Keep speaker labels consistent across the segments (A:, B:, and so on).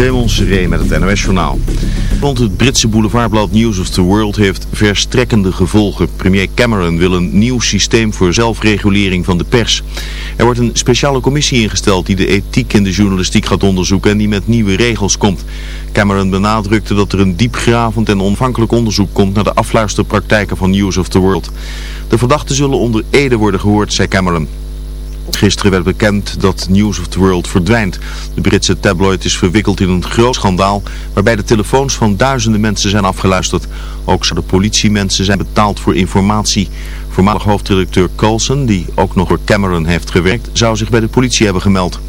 A: Raymond Seré met het NOS-journaal. Rond het Britse boulevardblad News of the World heeft verstrekkende gevolgen. Premier Cameron wil een nieuw systeem voor zelfregulering van de pers. Er wordt een speciale commissie ingesteld die de ethiek in de journalistiek gaat onderzoeken en die met nieuwe regels komt. Cameron benadrukte dat er een diepgravend en onafhankelijk onderzoek komt naar de afluisterpraktijken van News of the World. De verdachten zullen onder Ede worden gehoord, zei Cameron. Gisteren werd bekend dat News of the World verdwijnt. De Britse tabloid is verwikkeld in een groot schandaal waarbij de telefoons van duizenden mensen zijn afgeluisterd. Ook zouden politiemensen zijn betaald voor informatie. Voormalig hoofdredacteur Coulson, die ook nog voor Cameron heeft gewerkt, zou zich bij de politie hebben gemeld.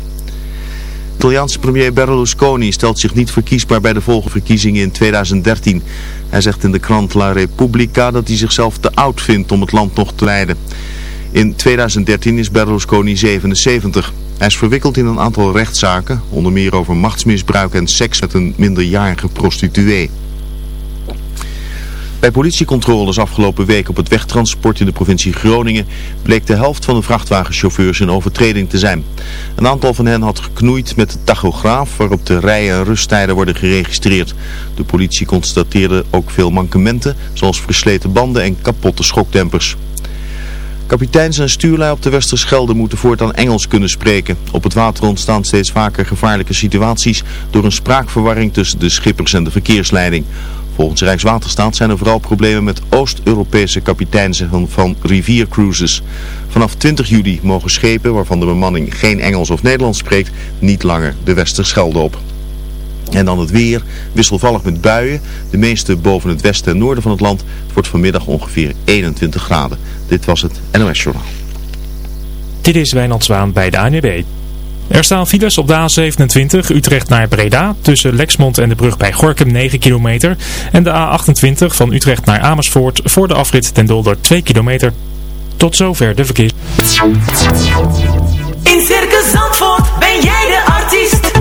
A: Italiaanse premier Berlusconi stelt zich niet verkiesbaar bij de volgende verkiezingen in 2013. Hij zegt in de krant La Repubblica dat hij zichzelf te oud vindt om het land nog te leiden. In 2013 is Berlusconi 77. Hij is verwikkeld in een aantal rechtszaken, onder meer over machtsmisbruik en seks met een minderjarige prostituee. Bij politiecontroles afgelopen week op het wegtransport in de provincie Groningen bleek de helft van de vrachtwagenchauffeurs in overtreding te zijn. Een aantal van hen had geknoeid met de tachograaf waarop de rij- en rusttijden worden geregistreerd. De politie constateerde ook veel mankementen zoals versleten banden en kapotte schokdempers. Kapiteins en stuurlui op de Westerschelde moeten voortaan Engels kunnen spreken. Op het water ontstaan steeds vaker gevaarlijke situaties door een spraakverwarring tussen de schippers en de verkeersleiding. Volgens Rijkswaterstaat zijn er vooral problemen met Oost-Europese kapiteins van, riviercruises. Vanaf 20 juli mogen schepen waarvan de bemanning geen Engels of Nederlands spreekt niet langer de Westerschelde op. En dan het weer, wisselvallig met buien. De meeste boven het westen en noorden van het land. Het wordt vanmiddag ongeveer 21 graden. Dit was het NOS Journaal.
B: Dit is Wijnand Zwaan bij de ANWB. Er staan files op de A27 Utrecht naar Breda tussen Lexmond en de brug bij Gorkum 9 kilometer. En de A28 van Utrecht naar Amersfoort voor de afrit ten Dolder 2 kilometer. Tot zover de verkeer.
C: In Circus Zandvoort ben jij de artiest.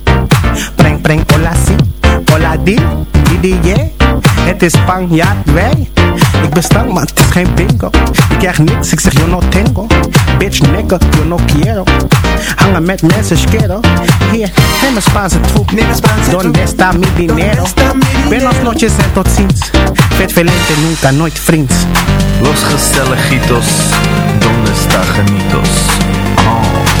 D: Preng, hola sí. Hola di, di, di, yeah. Het is Spanjaard, wij. Ik ben stank, maar het is geen bingo. Ik krijg niks, ik zeg yo no tengo. Bitch, nigga, yo no quiero. Hangen met mensen, schero. Hier, neem een Spaanse troep. Donde está mi dinero? Buenas noches en tot ziens. Vet velente, nunca, nooit vriends.
E: Los gezelligitos, donde está genitos? Oh.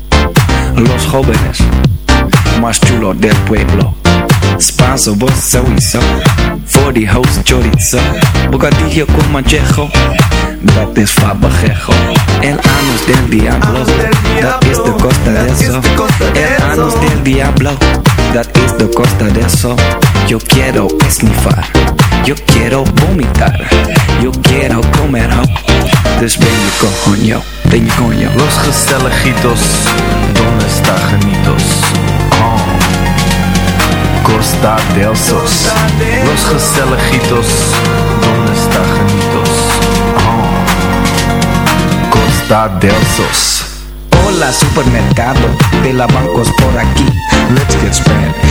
F: Los jóvenes más chulos del pueblo. Spanso, vos. Voor die host chorizo. Bocadillo con manchejo. Dat is fabajejo. El anus del diablo. Dat is de costa de eso. El anus del diablo. Dat is de costa de eso. Yo quiero esnifar. Yo quiero vomitar. Yo quiero comer. Dus ben je coño. Ben je coño.
E: Los gezelligitos, donde está genitos? Oh. Costa del Sos. Los gezelligitos, donde está genitos? Oh. Costa del Sos.
F: Hola supermercado de la bancos por aquí.
G: Let's get Spanish.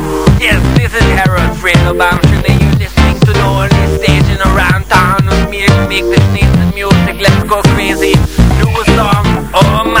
H: Yes, this is Harold Friedelbaum, and you're listening to the only station around town with me to make this nice music. Let's go crazy. Do a song. Oh my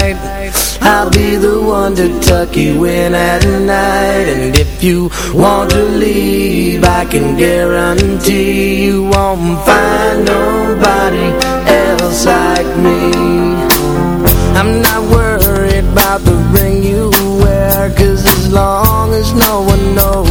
I: I'll be the one to tuck you in at night. And if you want to leave I can guarantee you won't find nobody else like me. I'm not worried about the ring you wear Cause as long as no one knows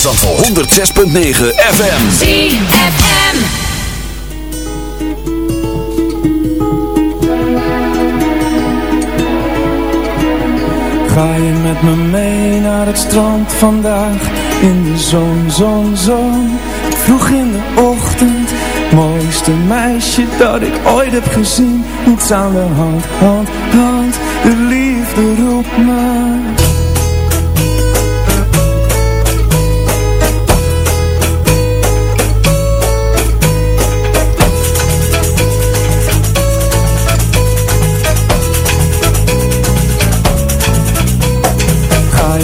J: Zandvoort. Zandvoort. 106.9 FM.
K: ZFM.
L: Ga je met me mee naar het strand vandaag In de zon, zon, zon Vroeg in de ochtend Mooiste meisje dat ik ooit heb gezien Niets aan de hand, hand, hand De liefde roept me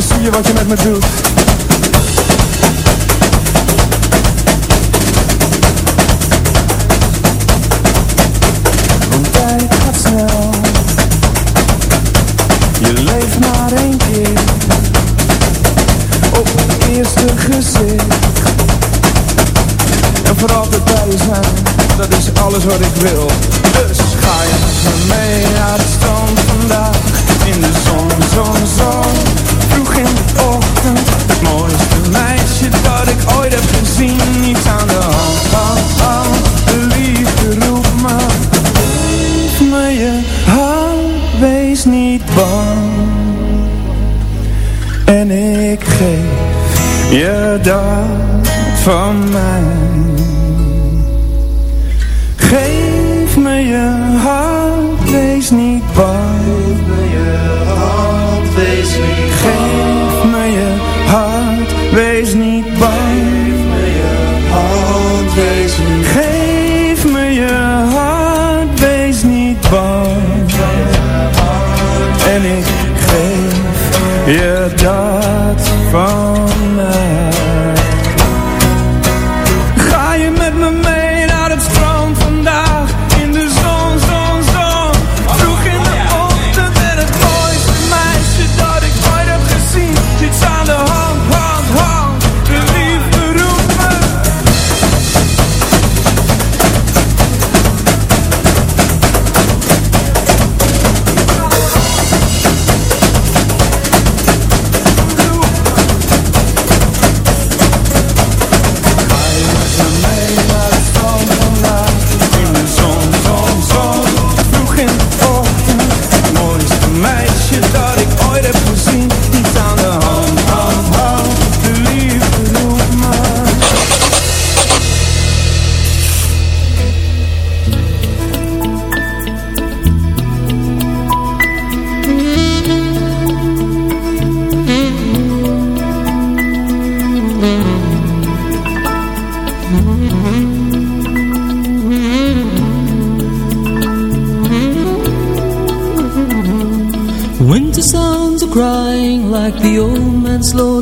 L: Zie je wat je met me doet. Want tijd gaat snel. Je leeft maar één keer. Op het eerste gezicht. En voor altijd bij zijn. Dat is alles wat ik wil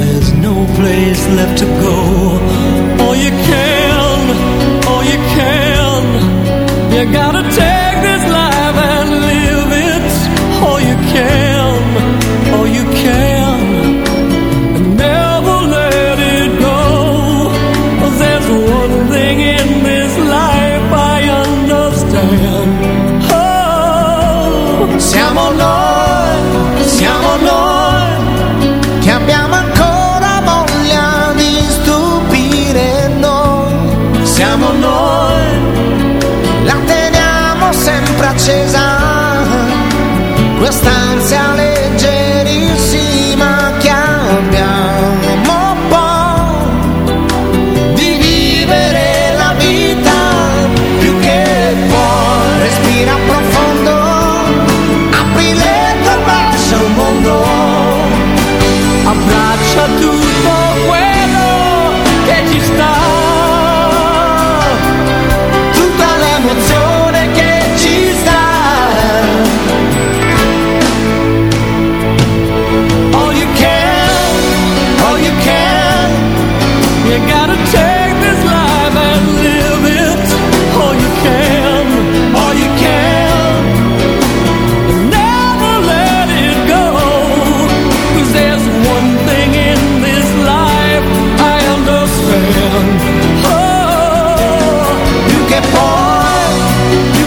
M: there's no place left to go. All you can, all you can, you gotta take
N: faces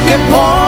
N: che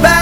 J: Bye.